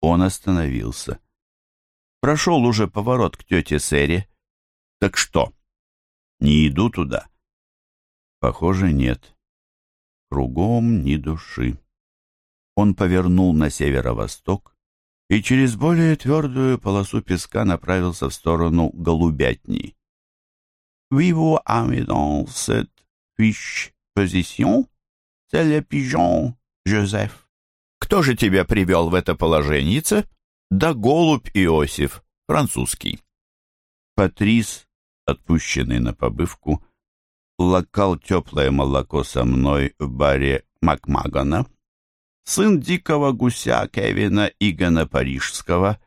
Он остановился. Прошел уже поворот к тете Сэре. Так что, не иду туда? Похоже, нет. Кругом ни души. Он повернул на северо-восток и через более твердую полосу песка направился в сторону голубятни. «Vous avez dans cette fiche position? C'est le pigeon, Joseph». «Кто же тебя привел в это положение?» «Да голубь Иосиф, французский». Патрис, отпущенный на побывку, лакал теплое молоко со мной в баре Макмагана, сын дикого гуся Кевина Игона Парижского.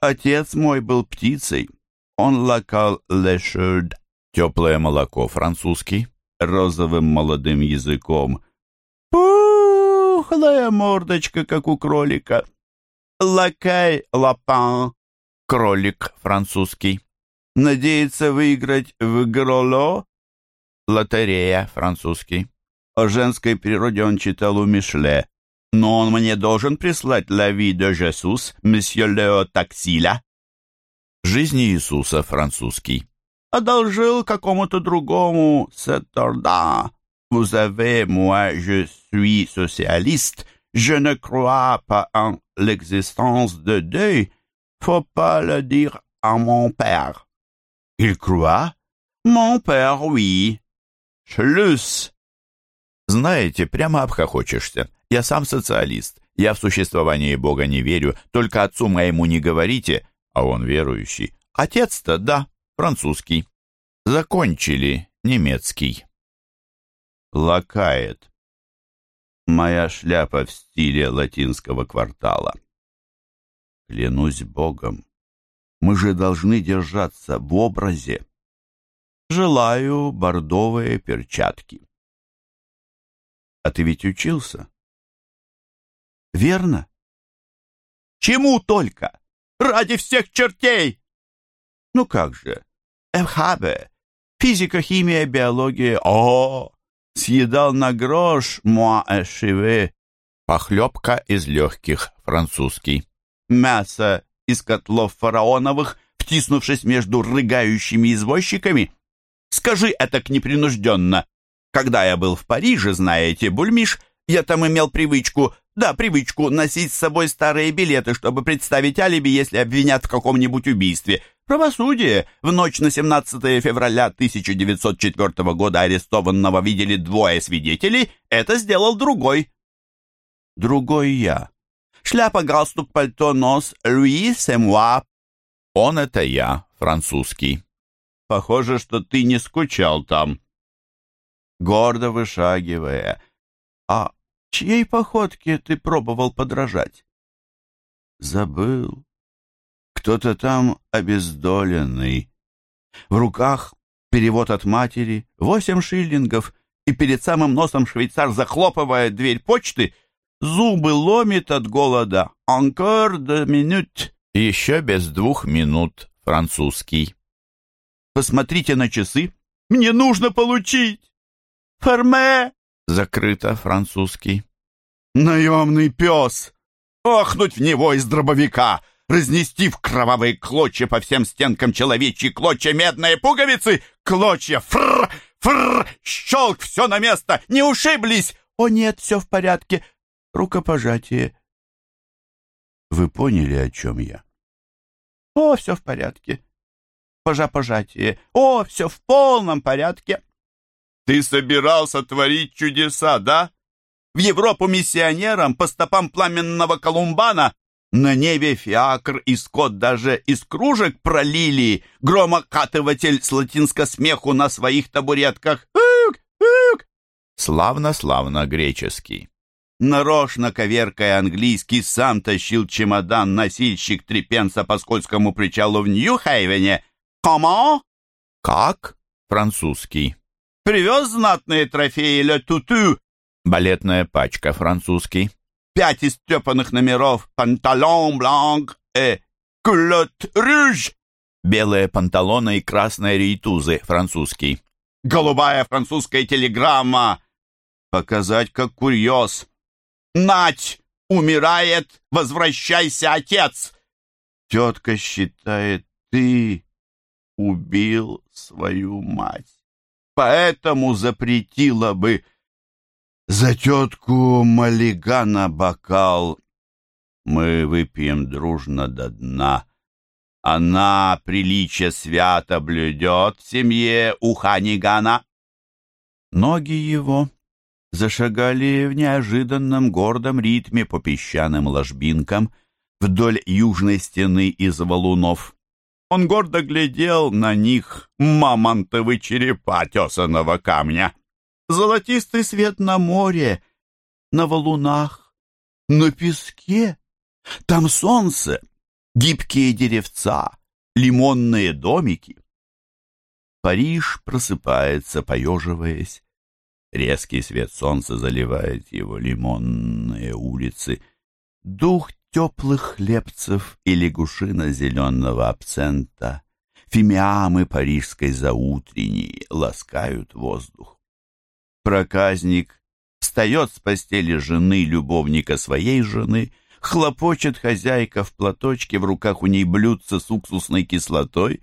Отец мой был птицей. Он лакал лешерд, теплое молоко французский, розовым молодым языком. Пухлая мордочка, как у кролика. Лакай лапан, кролик французский. Надеется выиграть в Гроло, лотерея французский. О женской природе он читал у Мишле, но он мне должен прислать «La vie de Jésus», «Monsieur Leo Taxila». «Жизнь Иисуса» французский. Одолжил какому-то другому «Сетторда». Vous savez, moi, je suis socialiste. Je ne crois pas en l'existence de Dieu. Faut pas le dire à mon père. Il croit? Mon père, oui. Шлюз. Знаете, прямо обхохочешься. Я сам социалист. Я в существование Бога не верю. Только отцу моему не говорите, а он верующий. Отец-то, да, французский. Закончили немецкий. Лакает. Моя шляпа в стиле латинского квартала. Клянусь Богом, мы же должны держаться в образе. Желаю бордовые перчатки. А ты ведь учился? Верно? Чему только? Ради всех чертей! Ну как же? Эвхабе, физика, химия, биология. О, съедал на грош, муа эшиве. Похлебка из легких, французский. Мясо из котлов фараоновых, втиснувшись между рыгающими извозчиками. Скажи это непринужденно. Когда я был в Париже, знаете, Бульмиш, я там имел привычку, да, привычку носить с собой старые билеты, чтобы представить алиби, если обвинят в каком-нибудь убийстве. Правосудие. В ночь на 17 февраля 1904 года арестованного видели двое свидетелей. Это сделал другой. Другой я. Шляпа, галстук, пальто, нос. Луи Семуа. Он это я, французский. Похоже, что ты не скучал там. Гордо вышагивая. А чьей походке ты пробовал подражать? Забыл. Кто-то там обездоленный. В руках перевод от матери, восемь шиллингов, и перед самым носом швейцар захлопывает дверь почты, зубы ломит от голода. «Encore de minutes». Еще без двух минут французский. Посмотрите на часы. Мне нужно получить. Ферме. Закрыто французский. Наемный пес. Охнуть в него из дробовика. Разнести в кровавые клочья по всем стенкам человечьи клочья медные пуговицы. Клочья. Фрр, фрр, щелк, все на место. Не ушиблись. О нет, все в порядке. Рукопожатие. Вы поняли, о чем я? О, все в порядке пожатие. «О, все в полном порядке!» «Ты собирался творить чудеса, да? В Европу миссионерам по стопам пламенного Колумбана на небе фиакр и скот даже из кружек пролили, громокатыватель с латинско смеху на своих табуретках. Ук, ук. Славно-славно греческий. Нарочно коверкая английский, сам тащил чемодан носильщик трепенца по скользкому причалу в Нью-Хейвене, «Comment?» «Как?» Французский. «Привез знатные трофеи Ле Туту?» Балетная пачка французский. «Пять истепанных номеров панталон бланк и кулот рюж?» Белые панталоны и красные рейтузы французский. «Голубая французская телеграмма!» «Показать как курьез!» «Нать!» умирает! Возвращайся, отец!» Тетка считает, ты убил свою мать, поэтому запретила бы за тетку Малигана бокал. Мы выпьем дружно до дна. Она приличие свято блюдет в семье у Ханигана. Ноги его зашагали в неожиданном гордом ритме по песчаным ложбинкам вдоль южной стены из валунов. Он гордо глядел на них, мамонтовы черепа тесаного камня. Золотистый свет на море, на валунах, на песке. Там солнце, гибкие деревца, лимонные домики. Париж просыпается, поеживаясь. Резкий свет солнца заливает его лимонные улицы. Дух теплых хлебцев и лягушина зеленого абсента, фимиамы парижской заутренней ласкают воздух. Проказник встает с постели жены любовника своей жены, хлопочет хозяйка в платочке, в руках у ней блюдце с уксусной кислотой.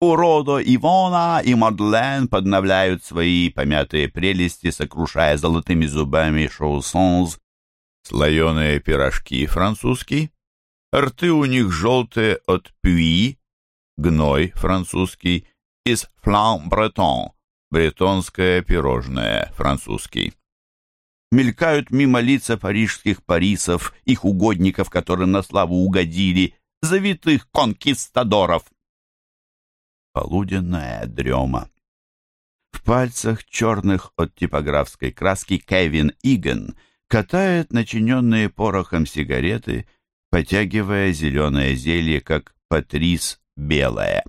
У Родо Ивона и Мадлен подновляют свои помятые прелести, сокрушая золотыми зубами шоусонс. Слоеные пирожки французский, рты у них желтые от пюи, гной французский, из флан-бретон, бретонское пирожное французский. Мелькают мимо лица парижских парисов, их угодников, которым на славу угодили, завитых конкистадоров. Полуденная дрема. В пальцах черных от типографской краски Кевин Иген — катает начиненные порохом сигареты, потягивая зеленое зелье, как патрис белое.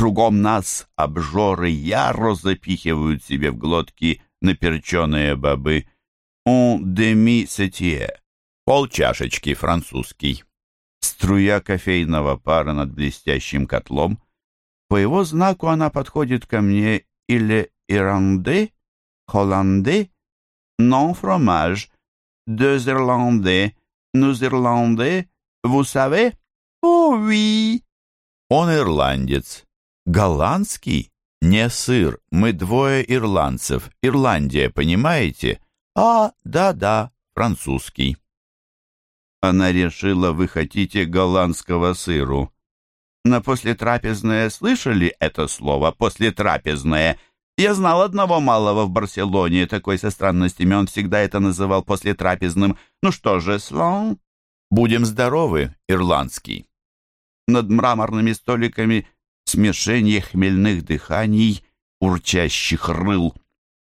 Кругом нас обжоры яро запихивают себе в глотки наперченные бобы. «Un demi-setier» — полчашечки французский. Струя кофейного пара над блестящим котлом. По его знаку она подходит ко мне или «иранде», «холланде», non fromage, deux Irlandais, nous Irlandais, vous savez? О, oui. Он ирландец. Голландский? Не сыр. Мы двое ирландцев. Ирландия, понимаете? А, да-да, французский. Она решила, вы хотите голландского сыру. На послетрапезное слышали это слово «послетрапезное»? Я знал одного малого в Барселоне, такой со странностями, он всегда это называл послетрапезным. Ну что же, слон? Будем здоровы, ирландский. Над мраморными столиками смешение хмельных дыханий, урчащих рыл.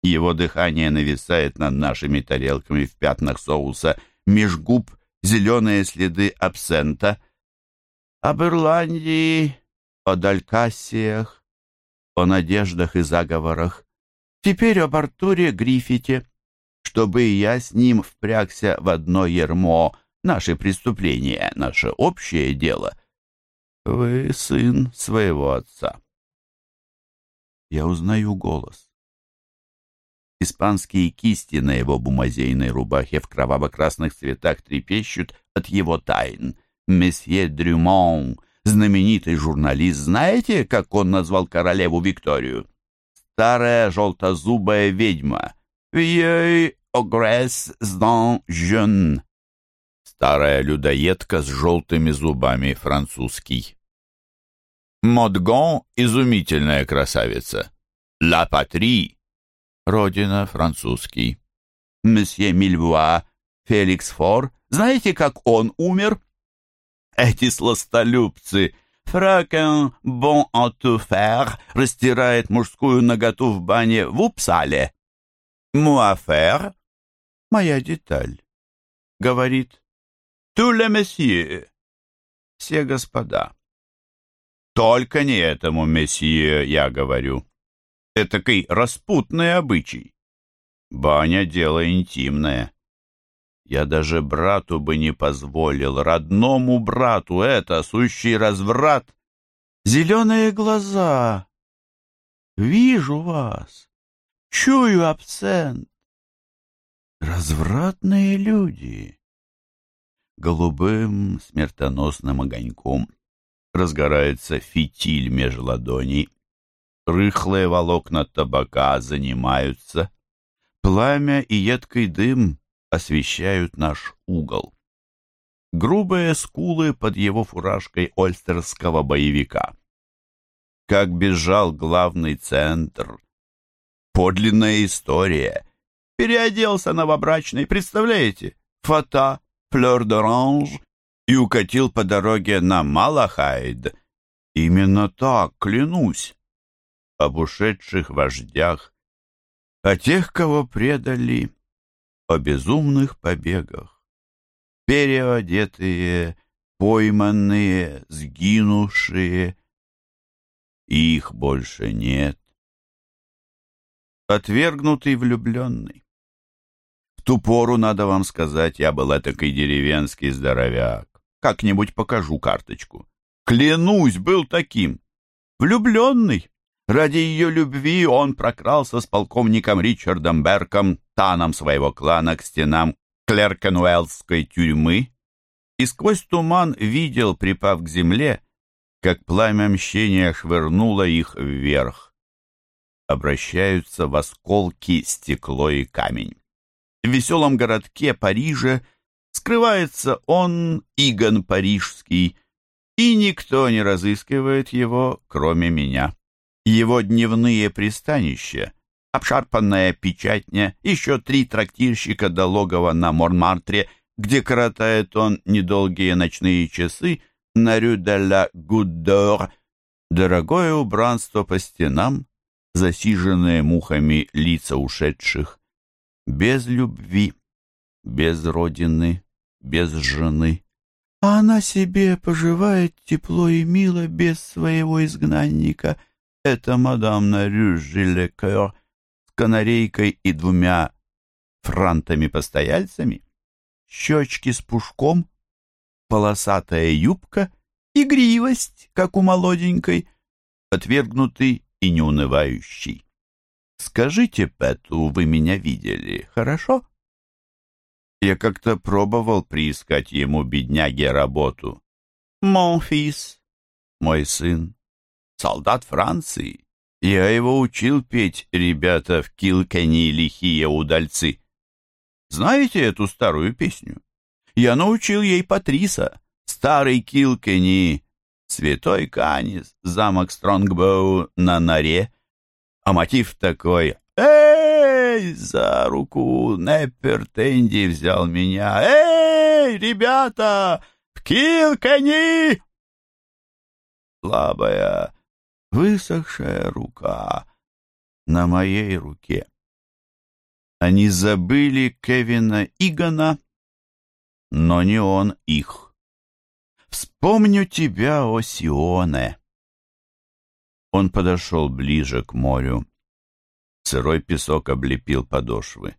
Его дыхание нависает над нашими тарелками в пятнах соуса, меж губ зеленые следы абсента. Об Ирландии, о Далькассиях, о надеждах и заговорах. Теперь об Артуре Гриффите, чтобы я с ним впрягся в одно ермо, наше преступление, наше общее дело. Вы сын своего отца. Я узнаю голос. Испанские кисти на его бумазейной рубахе в кроваво-красных цветах трепещут от его тайн. Месье Дрюмон знаменитый журналист, знаете, как он назвал королеву Викторию? Старая желтозубая ведьма. Вieille ogresse d'un jeune. Старая людоедка с желтыми зубами французский. Модгон — изумительная красавица. Ла Патри — родина французский. Месье Мильвуа, Феликс Фор, знаете, как он умер? Эти сластолюбцы! Фракен бон антуфер растирает мужскую наготу в бане в Упсале. Муафер, моя деталь, говорит, «Ту ле месье, все господа». Только не этому месье я говорю. Этакий распутный обычай. Баня — дело интимное. Я даже брату бы не позволил, родному брату, это сущий разврат. Зеленые глаза. Вижу вас. Чую абсент. Развратные люди. Голубым смертоносным огоньком. Разгорается фитиль меж ладоней. Рыхлые волокна табака занимаются. Пламя и едкий дым освещают наш угол. Грубые скулы под его фуражкой ольстерского боевика. Как бежал главный центр. Подлинная история. Переоделся новобрачный, представляете? Фата, флёр d'orange и укатил по дороге на Малахайд. Именно так, клянусь. Об ушедших вождях, о тех, кого предали, о безумных побегах. Переодетые, пойманные, сгинувшие, их больше нет. Отвергнутый влюбленный. В ту пору, надо вам сказать, я был этакой деревенский здоровяк. Как-нибудь покажу карточку. Клянусь, был таким. Влюбленный. Ради ее любви он прокрался с полковником Ричардом Берком, таном своего клана, к стенам Клеркенуэллской тюрьмы и сквозь туман видел, припав к земле, как пламя мщения швырнуло их вверх. Обращаются в осколки стекло и камень. В веселом городке Париже скрывается он, Игон Парижский, и никто не разыскивает его, кроме меня. Его дневные пристанища, обшарпанная печатня, еще три трактирщика до логова на Мормартре, где коротает он недолгие ночные часы, на рю де ла Гуддор, дорогое убранство по стенам, засиженные мухами лица ушедших, без любви, без родины, без жены. А она себе поживает тепло и мило без своего изгнанника. Это мадам Нарю Жилекер с канарейкой и двумя франтами-постояльцами, щечки с пушком, полосатая юбка, игривость, как у молоденькой, отвергнутый и неунывающий. Скажите, Пэту, вы меня видели, хорошо? Я как-то пробовал приискать ему, бедняге, работу. Мон фис, мой сын, солдат Франции. Я его учил петь, ребята, в Килкени лихие удальцы. Знаете эту старую песню? Я научил ей Патриса, старый Килкени, святой Канис, замок Стронгбоу на норе. А мотив такой «Эй, за руку Неппер Тенди взял меня! Эй, ребята, в Килкени!» Слабая, высохшая рука на моей руке. Они забыли Кевина Игона, но не он их. «Вспомню тебя, о Сионе!» Он подошел ближе к морю. Сырой песок облепил подошвы.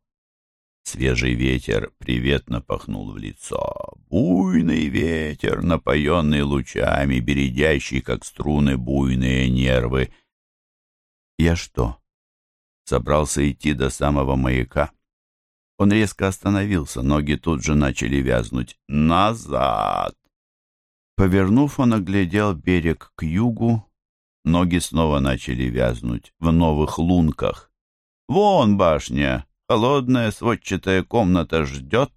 Свежий ветер приветно пахнул в лицо. Буйный ветер, напоенный лучами, бередящий, как струны, буйные нервы. Я что, собрался идти до самого маяка? Он резко остановился, ноги тут же начали вязнуть. «Назад!» Повернув, он оглядел берег к югу. Ноги снова начали вязнуть в новых лунках. «Вон башня! Холодная сводчатая комната ждет!»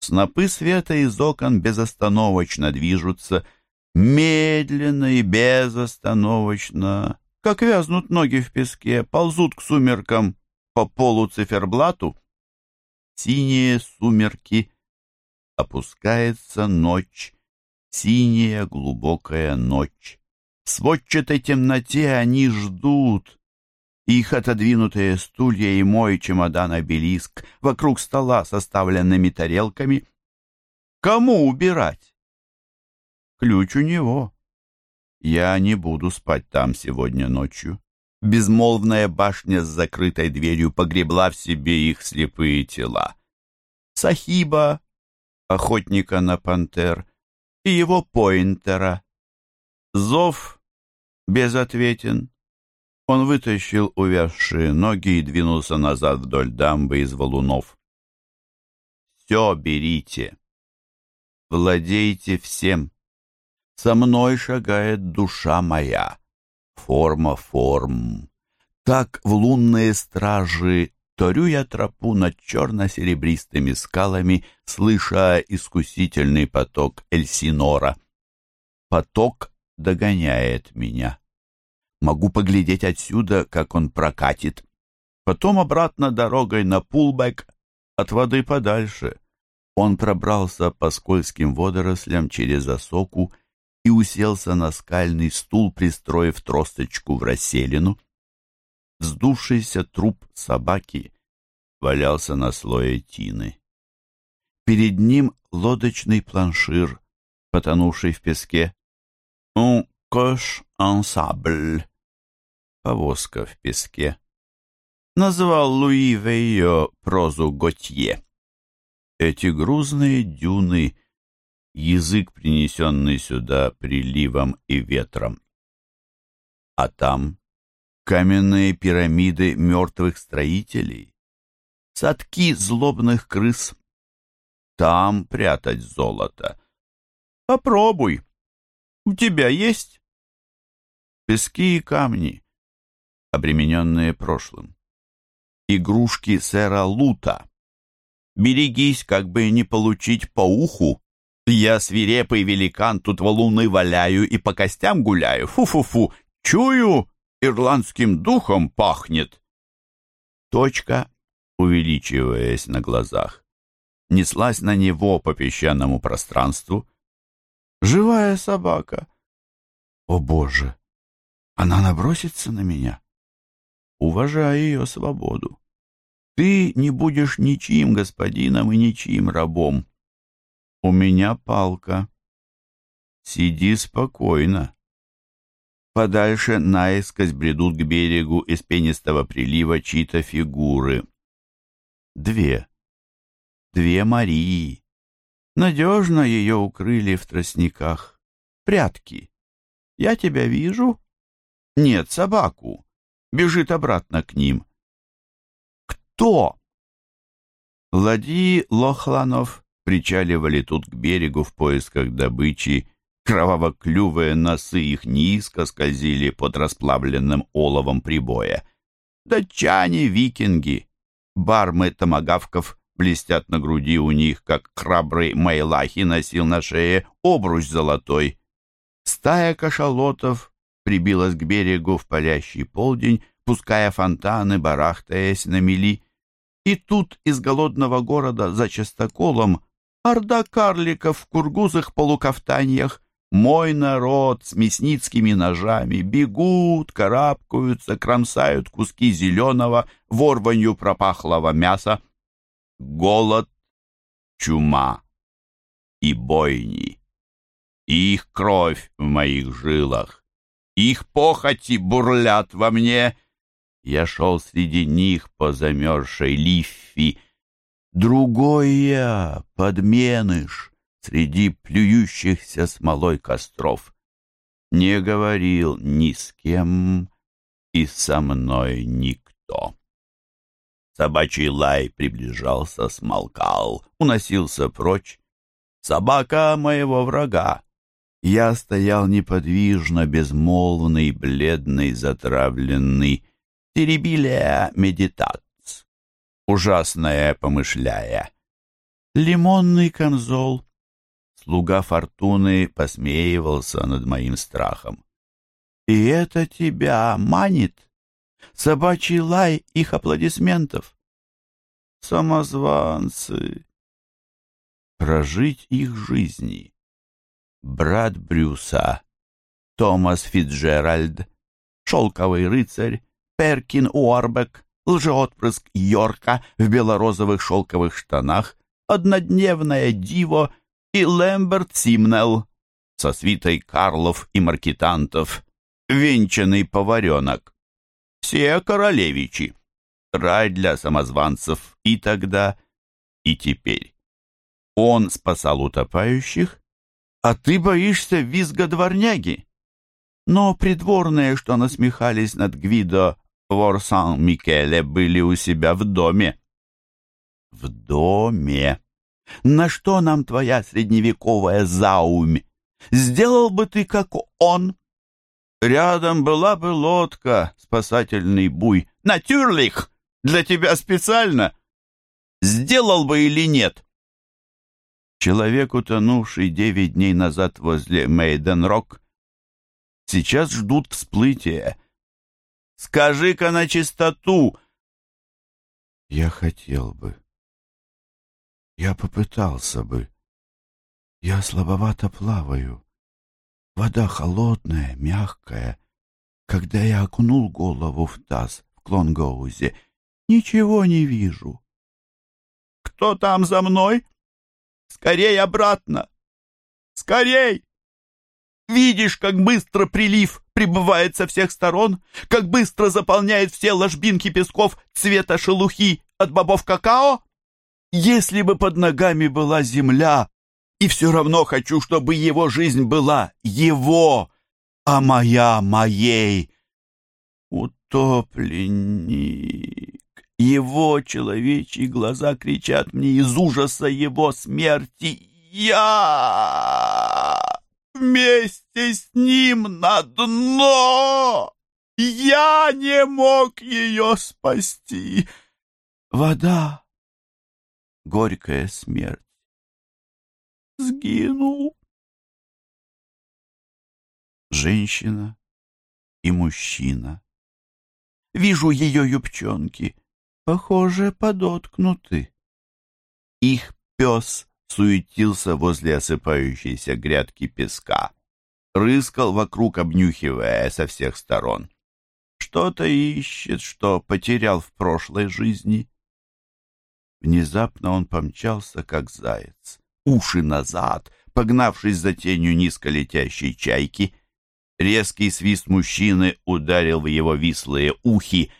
Снопы света из окон безостановочно движутся, медленно и безостановочно, как вязнут ноги в песке, ползут к сумеркам по полу циферблату синие сумерки, опускается ночь, синяя глубокая ночь. В сводчатой темноте они ждут. Их отодвинутые стулья и мой чемодан-обелиск вокруг стола с оставленными тарелками. Кому убирать? Ключ у него. Я не буду спать там сегодня ночью. Безмолвная башня с закрытой дверью погребла в себе их слепые тела. Сахиба, охотника на пантер, и его поинтера. Зов безответен. Он вытащил увязшие ноги и двинулся назад вдоль дамбы из валунов. «Все берите!» владейте всем. Со мной шагает душа моя, форма форм. Так в лунные стражи Торю я тропу над черно-серебристыми скалами, слыша искусительный поток Эльсинора. Поток догоняет меня. Могу поглядеть отсюда, как он прокатит. Потом обратно дорогой на Пулбэк, от воды подальше. Он пробрался по скользким водорослям через осоку и уселся на скальный стул, пристроив тросточку в расселину. Вздувшийся труп собаки валялся на слое тины. Перед ним лодочный планшир, потонувший в песке. «Un coche en sable» — повозка в песке. Назвал Луи Вейо прозу Готье. Эти грузные дюны — язык, принесенный сюда приливом и ветром. А там каменные пирамиды мертвых строителей, садки злобных крыс. Там прятать золото. Попробуй. У тебя есть? Пески и камни, обремененные прошлым. Игрушки сэра Лута. Берегись, как бы не получить по уху. Я свирепый великан, тут валуны валяю и по костям гуляю. Фу-фу-фу, чую, ирландским духом пахнет. Точка, увеличиваясь на глазах, неслась на него по песчаному пространству. Живая собака. О, Боже! Она набросится на меня. Уважай ее свободу. Ты не будешь ничьим господином и ничьим рабом. У меня палка. Сиди спокойно. Подальше наискось бредут к берегу из пенистого прилива чьи-то фигуры. Две. Две Марии. Надежно ее укрыли в тростниках. Прятки. Я тебя вижу? Нет, собаку. Бежит обратно к ним. Кто? Ладьи Лохланов причаливали тут к берегу в поисках добычи Кроваво-клювые носы их низко скользили под расплавленным оловом прибоя. Датчане, викинги, бармы томагавков блестят на груди у них, как храбрый Майлахи носил на шее обруч золотой. Стая кашалотов прибилась к берегу в палящий полдень, пуская фонтаны, барахтаясь на мели. И тут из голодного города за частоколом орда карликов в кургузых полукафтаньях мой народ с мясницкими ножами бегут, карабкаются, кромсают куски зеленого, ворванью пропахлого мяса. Голод, чума и бойни. Их кровь в моих жилах, их похоти бурлят во мне. Я шел среди них по замерзшей лиффи. Другой я, подменыш, среди плюющихся смолой костров. Не говорил ни с кем и со мной никто. Собачий лай приближался, смолкал, уносился прочь. Собака моего врага. Я стоял неподвижно, безмолвный, бледный, затравленный. Теребиля медитац, ужасное помышляя. Лимонный камзол, Слуга фортуны посмеивался над моим страхом. «И это тебя манит? Собачий лай их аплодисментов? Самозванцы! Прожить их жизни!» Брат Брюса, Томас Фитджеральд, Шелковый рыцарь, Перкин Уорбек, лжеотпрыск Йорка в белорозовых шелковых штанах, однодневное диво и Лэмберт Симнелл со свитой Карлов и Маркетантов, венчанный поваренок. Все королевичи. Рай для самозванцев и тогда, и теперь. Он спасал утопающих, а ты боишься визга дворняги. Но придворные, что насмехались над Гвидо Ворсан-Микеле, были у себя в доме. В доме На что нам твоя средневековая заумь? Сделал бы ты, как он. Рядом была бы лодка, спасательный буй. Натюрлих! Для тебя специально. Сделал бы или нет? Человек, утонувший девять дней назад возле Мейден-Рок, сейчас ждут всплытия. Скажи-ка на чистоту. Я хотел бы. Я попытался бы. Я слабовато плаваю. Вода холодная, мягкая. Когда я окунул голову в таз в Клонгоузе, ничего не вижу. «Кто там за мной? Скорей обратно! Скорей!» Видишь, как быстро прилив прибывает со всех сторон, как быстро заполняет все ложбинки песков цвета шелухи от бобов какао? Если бы под ногами была земля, и все равно хочу, чтобы его жизнь была его, а моя моей. Утопленник. Его человечьи глаза кричат мне из ужаса его смерти. Я вместе с ним на дно. Я не мог ее спасти. Вода, горькая смерть. Сгинул. Женщина и мужчина. Вижу ее юбчонки, похоже, подоткнуты. Их пес суетился возле осыпающейся грядки песка, рыскал вокруг, обнюхивая со всех сторон. Что-то ищет, что потерял в прошлой жизни. Внезапно он помчался, как заяц, уши назад, погнавшись за тенью низко летящей чайки. Резкий свист мужчины ударил в его вислые ухи.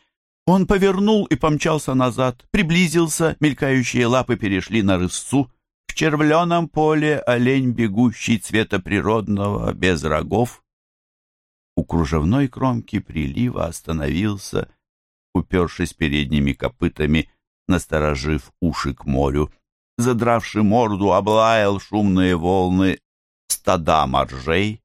Он повернул и помчался назад, приблизился, мелькающие лапы перешли на рысцу — червленом поле олень, бегущий цвета природного, без рогов. У кружевной кромки прилива остановился, упершись передними копытами, насторожив уши к морю. Задравши морду, облаял шумные волны стада моржей.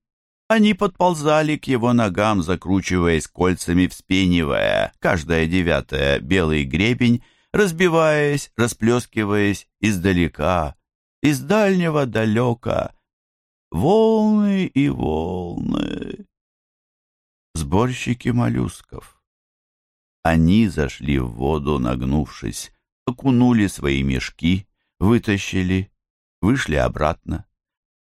Они подползали к его ногам, закручиваясь кольцами, вспенивая, каждая девятая белый гребень, разбиваясь, расплескиваясь издалека, из дальнего далека. Волны и волны. Сборщики моллюсков. Они зашли в воду, нагнувшись, окунули свои мешки, вытащили, вышли обратно.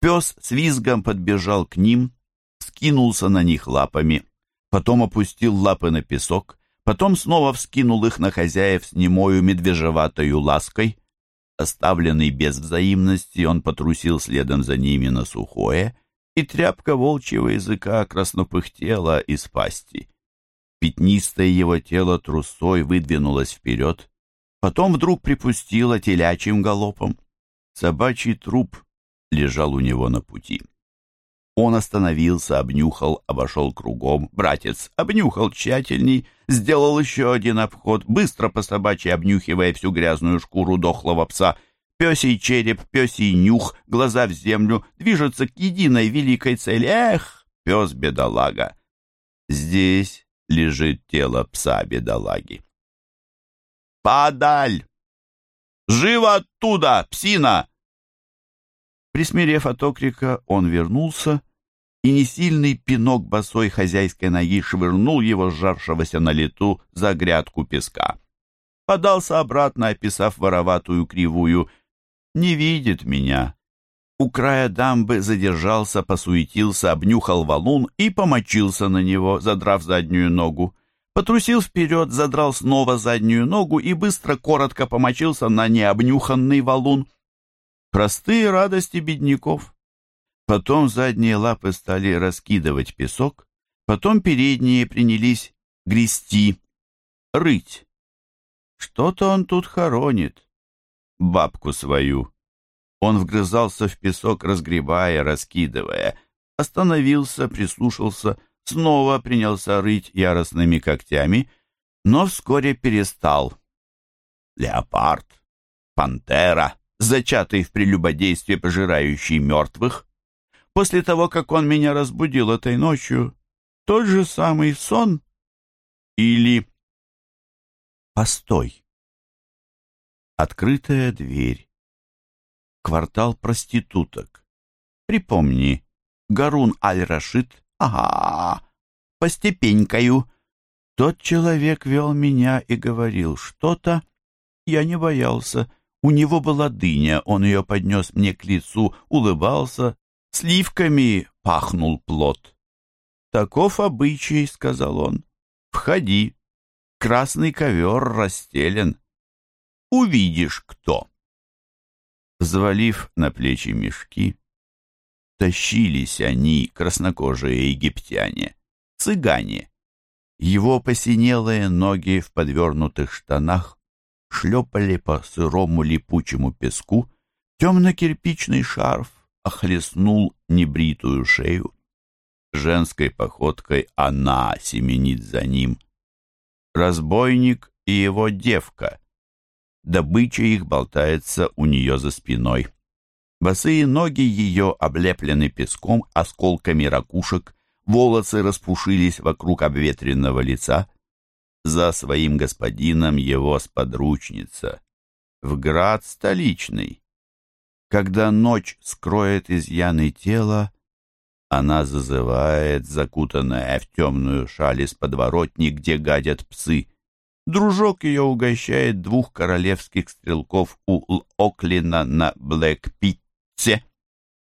Пес с визгом подбежал к ним, скинулся на них лапами, потом опустил лапы на песок, потом снова вскинул их на хозяев с немою медвежеватою лаской — Оставленный без взаимности, он потрусил следом за ними на сухое, и тряпка волчьего языка краснопыхтела из пасти. Пятнистое его тело трусой выдвинулось вперед, потом вдруг припустило телячьим галопом. Собачий труп лежал у него на пути. Он остановился, обнюхал, обошел кругом. Братец обнюхал тщательней, сделал еще один обход, быстро по собачьи обнюхивая всю грязную шкуру дохлого пса. Песий череп, песий нюх, глаза в землю, движется к единой великой цели. Эх, пес-бедолага! Здесь лежит тело пса-бедолаги. «Подаль! Живо оттуда, псина!» Присмирев от окрика, он вернулся, и несильный пинок босой хозяйской ноги швырнул его сжавшегося на лету за грядку песка. Подался обратно, описав вороватую кривую. «Не видит меня». У края дамбы задержался, посуетился, обнюхал валун и помочился на него, задрав заднюю ногу. Потрусил вперед, задрал снова заднюю ногу и быстро, коротко помочился на необнюханный валун. Простые радости бедняков. Потом задние лапы стали раскидывать песок, потом передние принялись грести, рыть. Что-то он тут хоронит, бабку свою. Он вгрызался в песок, разгребая, раскидывая. Остановился, прислушался, снова принялся рыть яростными когтями, но вскоре перестал. Леопард, пантера, зачатый в прелюбодействе, пожирающий мертвых. После того, как он меня разбудил этой ночью, тот же самый сон или... Постой. Открытая дверь. Квартал проституток. Припомни, Гарун Аль-Рашид. Ага, постепенькою. Тот человек вел меня и говорил что-то. Я не боялся. У него была дыня, он ее поднес мне к лицу, улыбался. Сливками пахнул плод. «Таков обычай», — сказал он. «Входи. Красный ковер расстелен. Увидишь, кто». Взвалив на плечи мешки, тащились они, краснокожие египтяне, цыгане. Его посинелые ноги в подвернутых штанах шлепали по сырому липучему песку, темно-кирпичный шарф охлестнул небритую шею. Женской походкой она семенит за ним. Разбойник и его девка. Добыча их болтается у нее за спиной. Босые ноги ее облеплены песком, осколками ракушек, волосы распушились вокруг обветренного лица. За своим господином его сподручница. В град столичный. Когда ночь скроет изъяны тела, она зазывает, закутанная в темную шаль из подворотни, где гадят псы. Дружок ее угощает двух королевских стрелков у Оклина на Блэк-Питте,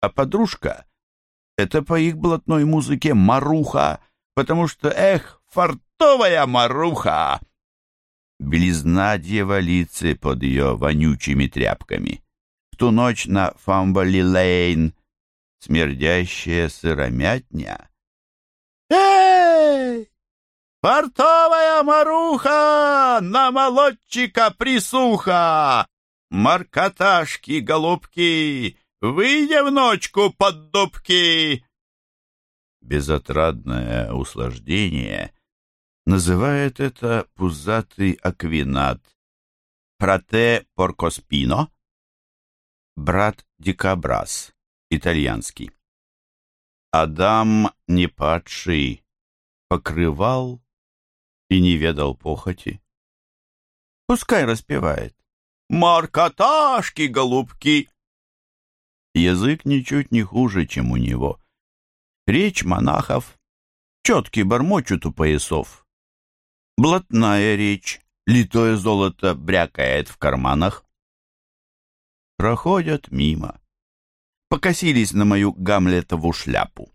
а подружка — это по их блатной музыке Маруха, потому что, эх, фартовая Маруха! Близна дьяволицы под ее вонючими тряпками. В ту ночь на Фамбали-Лейн смердящая сыромятня. «Эй! Портовая маруха! На молодчика присуха! Маркоташки, голубки, выйдя в ночку под дубки!» Безотрадное услаждение называет это пузатый аквинат проте поркоспино, брат дикобраз итальянский. Адам не падший, покрывал и не ведал похоти. Пускай распевает. «Маркоташки, голубки!» Язык ничуть не хуже, чем у него. Речь монахов, четкий бормочут у поясов. Блатная речь, литое золото брякает в карманах. Проходят мимо покосились на мою Гамлетову шляпу.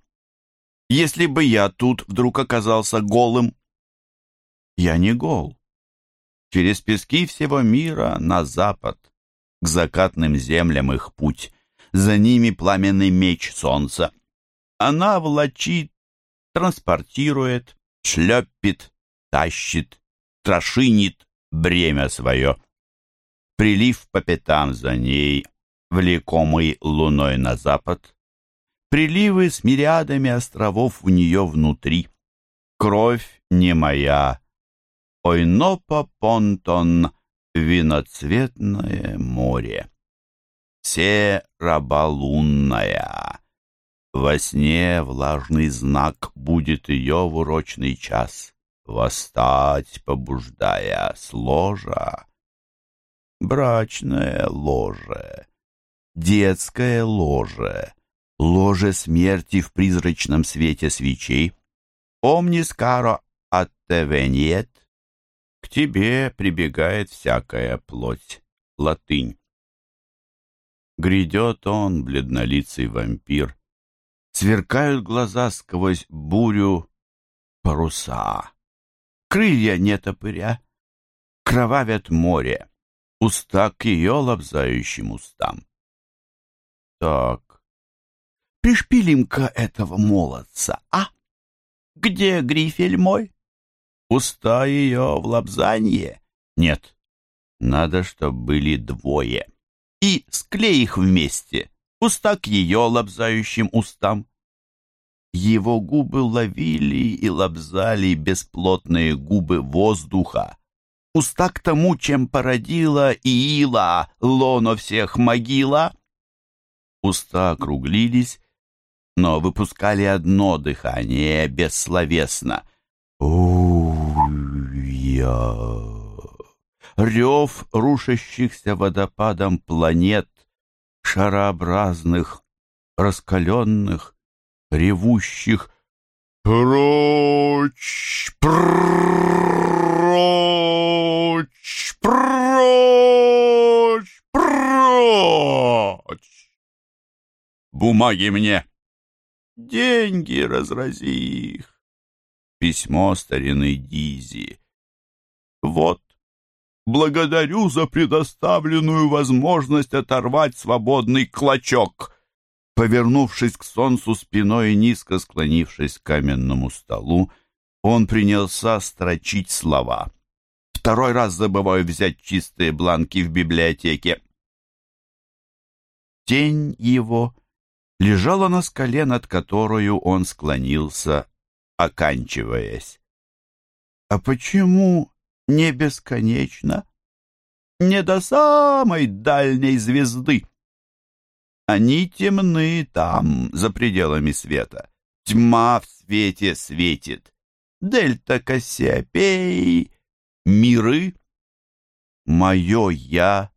Если бы я тут вдруг оказался голым, я не гол. Через пески всего мира на запад, к закатным землям их путь, за ними пламенный меч солнца. Она влачит, транспортирует, шлепит, тащит, трошинит бремя свое. Прилив по пятам за ней, влекомый луной на запад, приливы с мириадами островов у нее внутри. Кровь не моя, ой, но по понтон виноцветное море. Се раболунная, во сне влажный знак будет ее в урочный час, восстать, побуждая с ложа. Брачное ложе детское ложе, ложе смерти в призрачном свете свечей. Omnis caro atteveniet. К тебе прибегает всякая плоть. Латынь. Грядет он, бледнолицый вампир. Сверкают глаза сквозь бурю паруса. Крылья не топыря, кровавят море, уста к ее лобзающим устам. Так, пришпилим-ка этого молодца, а? Где грифель мой? Уста ее в лапзанье? Нет, надо, чтоб были двое. И склей их вместе, уста к ее лобзающим устам. Его губы ловили и лобзали бесплотные губы воздуха. Уста к тому, чем породила Иила, лоно всех могила. Уста округлились, но выпускали одно дыхание бессловесно. У-я. Рев рушащихся водопадом планет, шарообразных, раскаленных, ревущих «Прочь! Прочь! Прочь! Прочь!» «Бумаги мне!» «Деньги разрази их!» Письмо старины Дизи. «Вот, благодарю за предоставленную возможность оторвать свободный клочок!» Повернувшись к солнцу спиной и низко склонившись к каменному столу, он принялся строчить слова. Второй раз забываю взять чистые бланки в библиотеке. Тень его лежала на скале, над которую он склонился, оканчиваясь. А почему не бесконечно? Не до самой дальней звезды. Они темны там, за пределами света. Тьма в свете светит. Дельта Кассиопей, миры. Мое «я»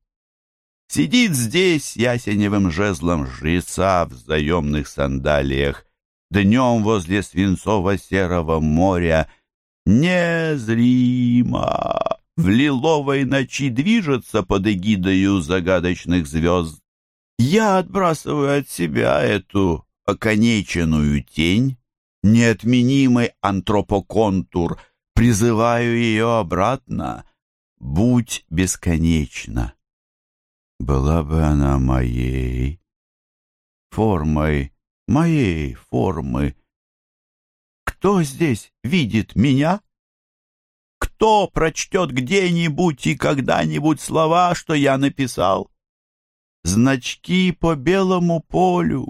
сидит здесь ясеневым жезлом жреца в заемных сандалиях, днем возле свинцово-серого моря, незримо в лиловой ночи движется под эгидою загадочных звезд. Я отбрасываю от себя эту оконеченную тень, неотменимый антропоконтур, призываю ее обратно. Будь бесконечна. Была бы она моей формой, моей формы. Кто здесь видит меня? Кто прочтет где-нибудь и когда-нибудь слова, что я написал? значки по белому полю.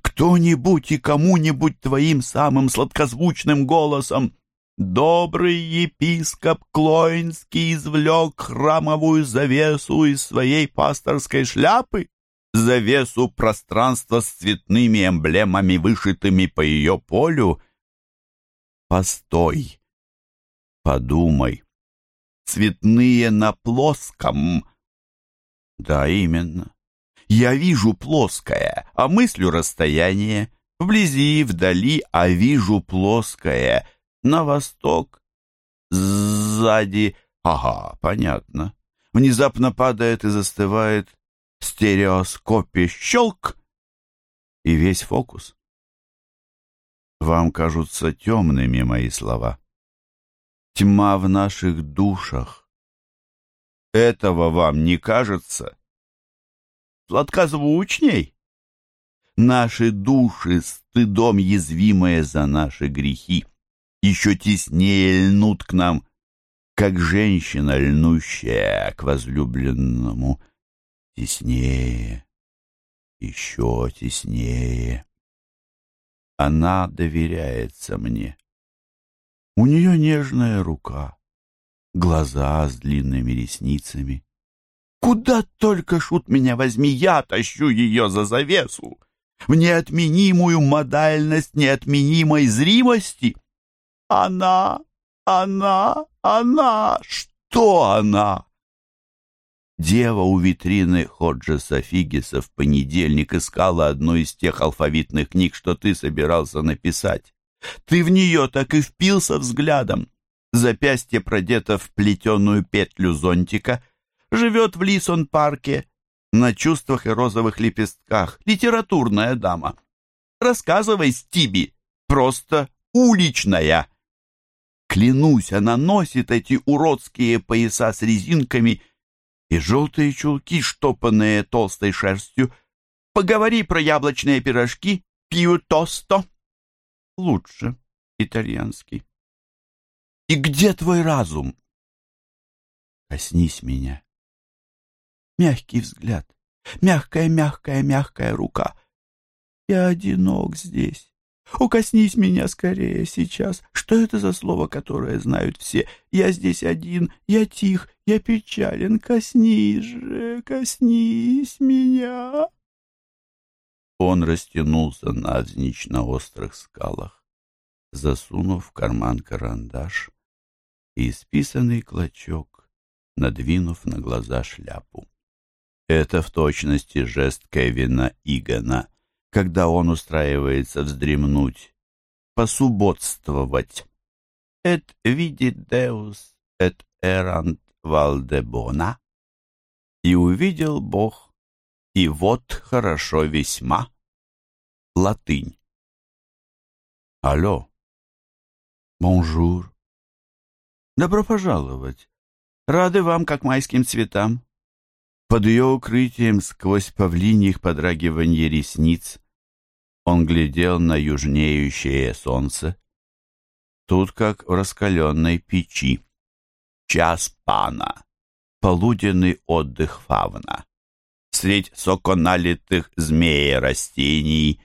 Кто-нибудь и кому-нибудь твоим самым сладкозвучным голосом Добрый епископ Клоинский извлек храмовую завесу из своей пасторской шляпы, завесу пространства с цветными эмблемами, вышитыми по ее полю. Постой, подумай, цветные на плоском. Да, именно. Я вижу плоское, а мыслю расстояние. Вблизи, вдали, а вижу плоское. На восток, сзади. Ага, понятно. Внезапно падает и застывает в стереоскопе щелк, и весь фокус. Вам кажутся темными мои слова. Тьма в наших душах. Этого вам не кажется? сладкозвучней. Наши души, стыдом язвимые за наши грехи, еще теснее льнут к нам, как женщина, льнущая к возлюбленному, теснее, еще теснее. Она доверяется мне. У нее нежная рука, глаза с длинными ресницами. Куда только, шут меня возьми, я тащу ее за завесу, в неотменимую модальность неотменимой зримости. Она, она, она, что она? Дева у витрины Ходжеса Фигиса в понедельник искала одну из тех алфавитных книг, что ты собирался написать. Ты в нее так и впился взглядом. Запястье продето в плетеную петлю зонтика — живет в Лисон-парке, на чувствах и розовых лепестках, литературная дама. Рассказывай, Стиби, просто уличная. Клянусь, она носит эти уродские пояса с резинками и желтые чулки, штопанные толстой шерстью. Поговори про яблочные пирожки, пью тосто. Лучше итальянский. И где твой разум? Коснись меня. Мягкий взгляд, мягкая, мягкая, мягкая рука. Я одинок здесь, Укоснись меня скорее сейчас. Что это за слово, которое знают все? Я здесь один, я тих, я печален. Коснись же, коснись меня. Он растянулся навзничь на острых скалах, засунув в карман карандаш и исписанный клочок, надвинув на глаза шляпу. Это в точности жест Кевина Игана, когда он устраивается вздремнуть, посубботствовать. «Et vidit Deus et erant Валдебона». И увидел Бог, и вот хорошо весьма. Латынь. Алло. Bonjour. Добро пожаловать. Рады вам, как майским цветам. Под ее укрытием, сквозь павлиньих подрагиванье ресниц, он глядел на южнеющее солнце. Тут, как в раскаленной печи. Час пана. Полуденный отдых фавна. Средь соконалитых змея растений,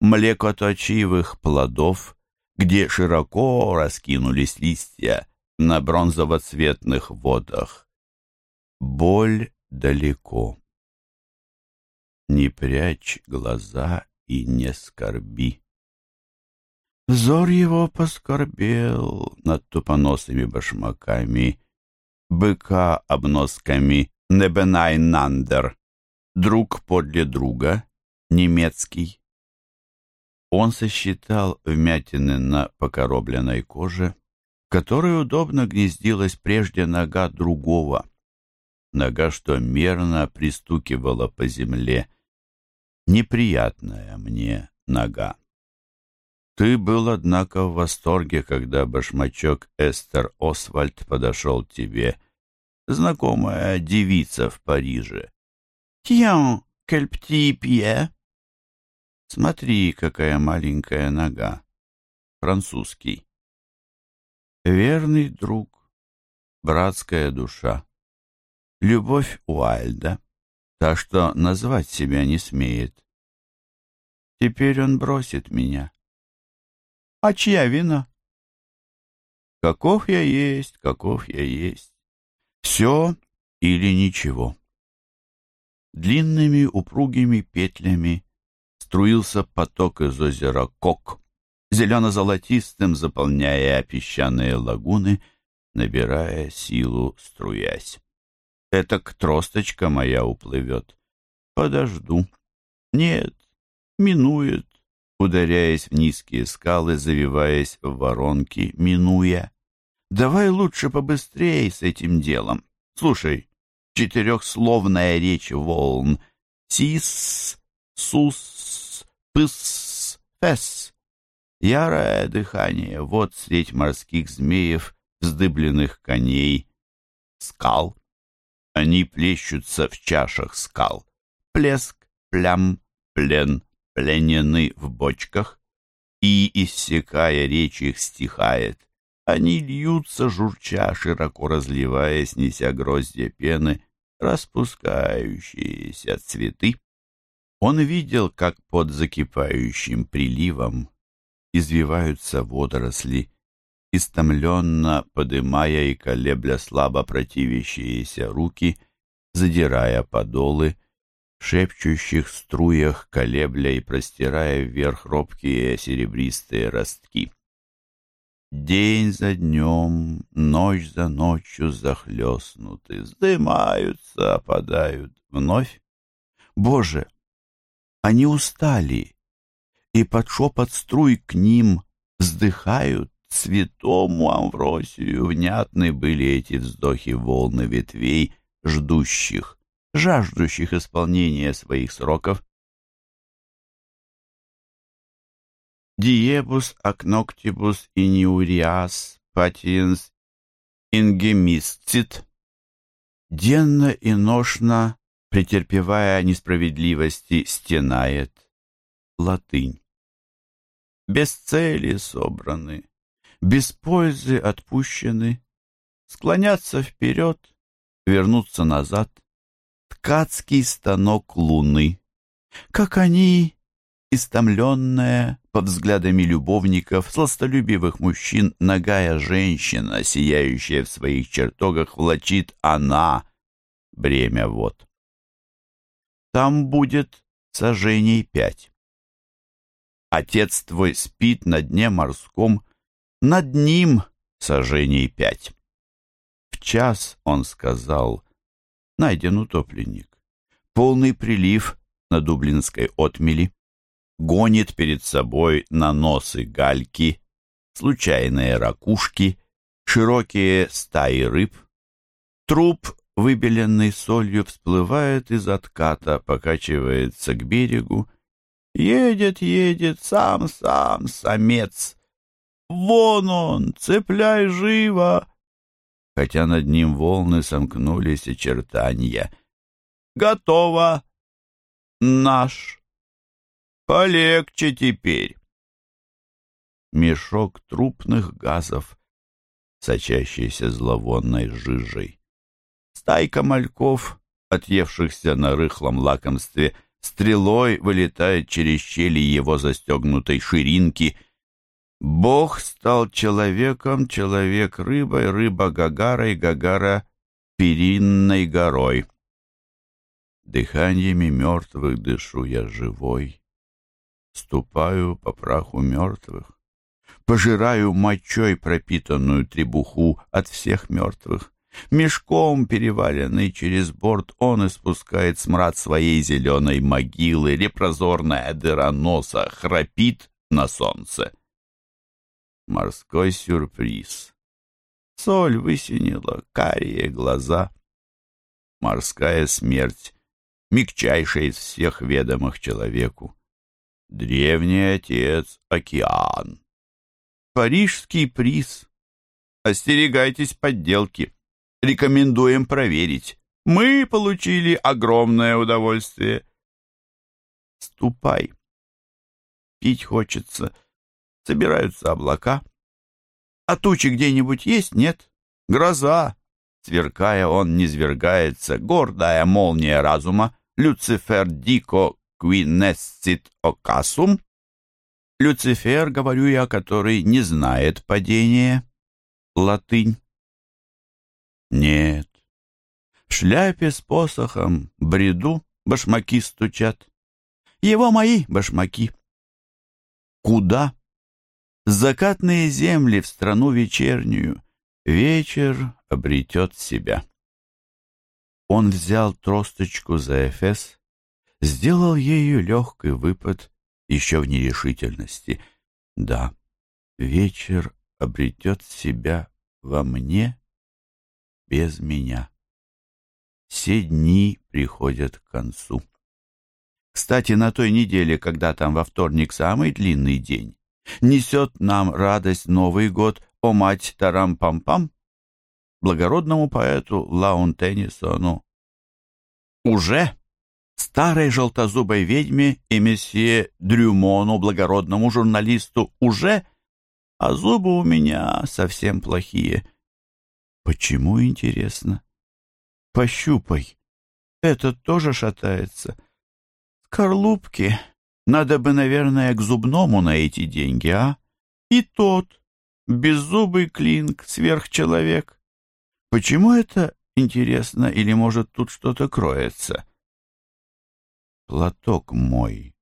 млекоточивых плодов, где широко раскинулись листья на бронзово-цветных водах. Боль далеко. Не прячь глаза и не скорби. Взор его поскорбел над тупоносыми башмаками, быка обносками Небенайнандер, друг подле друга, немецкий. Он сосчитал вмятины на покоробленной коже, которой удобно гнездилась прежде нога другого, нога, что мерно пристукивала по земле, неприятная мне нога. Ты был, однако, в восторге, когда башмачок Эстер Освальд подошел к тебе, знакомая девица в Париже. «Тьян, quel petit Смотри, какая маленькая нога. Французский. Верный друг, братская душа. Любовь Уайльда так что назвать себя не смеет. Теперь он бросит меня. А чья вина? Каков я есть, каков я есть. Все или ничего. Длинными упругими петлями струился поток из озера Кок, зелено-золотистым заполняя песчаные лагуны, набирая силу, струясь. Этак тросточка моя уплывет. Подожду. Нет, минует, ударяясь в низкие скалы, завиваясь в воронки, минуя. Давай лучше побыстрее с этим делом. Слушай, четырехсловная речь волн. Сис, сус, пыс, фес. Ярое дыхание, вот средь морских змеев, вздыбленных коней, скал. Они плещутся в чашах скал. Плеск, плям, плен, пленены в бочках. И, иссякая, речь их стихает. Они льются, журча, широко разливаясь, неся гроздья пены, распускающиеся цветы. Он видел, как под закипающим приливом извиваются водоросли, истомленно подымая и колебля слабо противящиеся руки, задирая подолы, в шепчущих струях колебля и простирая вверх робкие серебристые ростки. День за днем, ночь за ночью захлестнуты, вздымаются, опадают вновь. Боже, они устали, и под шепот струй к ним вздыхают святому Амвросию внятны были эти вздохи волны ветвей, ждущих, жаждущих исполнения своих сроков. Диебус акноктибус иниуриас патиенс ингемисцит. Денно и ношно, претерпевая несправедливости, стенает. Латынь. Без цели собраны, без пользы отпущены, склоняться вперед, вернуться назад. Ткацкий станок луны. Как они истомленная, под взглядами любовников, сластолюбивых мужчин, ногая женщина, сияющая в своих чертогах, влачит она бремя вот. Там будет сожжений пять. Отец твой спит на дне морском, над ним сожжений пять. В час, он сказал, найден утопленник. Полный прилив на Дублинской отмели гонит перед собой наносы гальки, случайные ракушки, широкие стаи рыб. Труп, выбеленный солью, всплывает из отката, покачивается к берегу. Едет, едет, сам-сам, самец. Вон он, цепляй живо! Хотя над ним волны сомкнулись очертания. Готово! Наш! Полегче теперь. Мешок трупных газов, сочащийся зловонной жижей. Стайка мальков, отъевшихся на рыхлом лакомстве, стрелой вылетает через щели его застегнутой ширинки. Бог стал человеком, человек рыбой, рыба гагарой, гагара перинной горой. Дыханиями мертвых дышу я живой ступаю по праху мертвых, пожираю мочой пропитанную требуху от всех мертвых. Мешком, переваленный через борт, он испускает смрад своей зеленой могилы, репрозорная дыра носа храпит на солнце. Морской сюрприз. Соль высинила карие глаза. Морская смерть, мягчайшая из всех ведомых человеку. Древний отец — океан. Парижский приз. Остерегайтесь подделки. Рекомендуем проверить. Мы получили огромное удовольствие. Ступай. Пить хочется. Собираются облака. А тучи где-нибудь есть? Нет. Гроза. Сверкая, он низвергается. Гордая молния разума. Люцифер дико quinessит окасум, Люцифер, говорю я, который не знает падения. Латынь. Нет. В шляпе с посохом, бреду, башмаки стучат. Его мои башмаки. Куда? Закатные земли в страну вечернюю. Вечер обретет себя. Он взял тросточку за эфес, сделал ею легкий выпад еще в нерешительности. Да, вечер обретет себя во мне без меня. Все дни приходят к концу. Кстати, на той неделе, когда там во вторник самый длинный день, несет нам радость Новый год, о мать Тарам-пам-пам, благородному поэту Лаун Теннисону. Уже старой желтозубой ведьме и месье Дрюмону, благородному журналисту, уже, а зубы у меня совсем плохие. Почему, интересно? Пощупай. Этот тоже шатается. Скорлупки. Надо бы, наверное, к зубному на эти деньги, а? И тот, беззубый клинк, сверхчеловек. Почему это интересно, или, может, тут что-то кроется?» платок мой.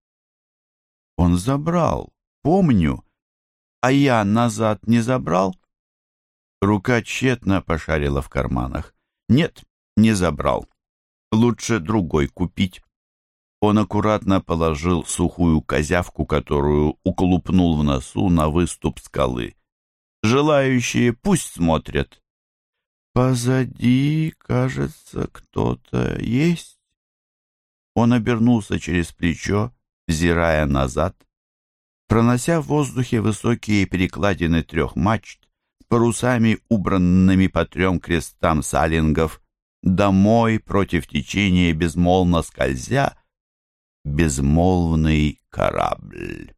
Он забрал, помню, а я назад не забрал? Рука тщетно пошарила в карманах. Нет, не забрал. Лучше другой купить. Он аккуратно положил сухую козявку, которую уколупнул в носу на выступ скалы. Желающие пусть смотрят. Позади, кажется, кто-то есть. Он обернулся через плечо, взирая назад. Пронося в воздухе высокие перекладины трех мачт, парусами, убранными по трем крестам салингов, домой против течения безмолвно скользя, безмолвный корабль.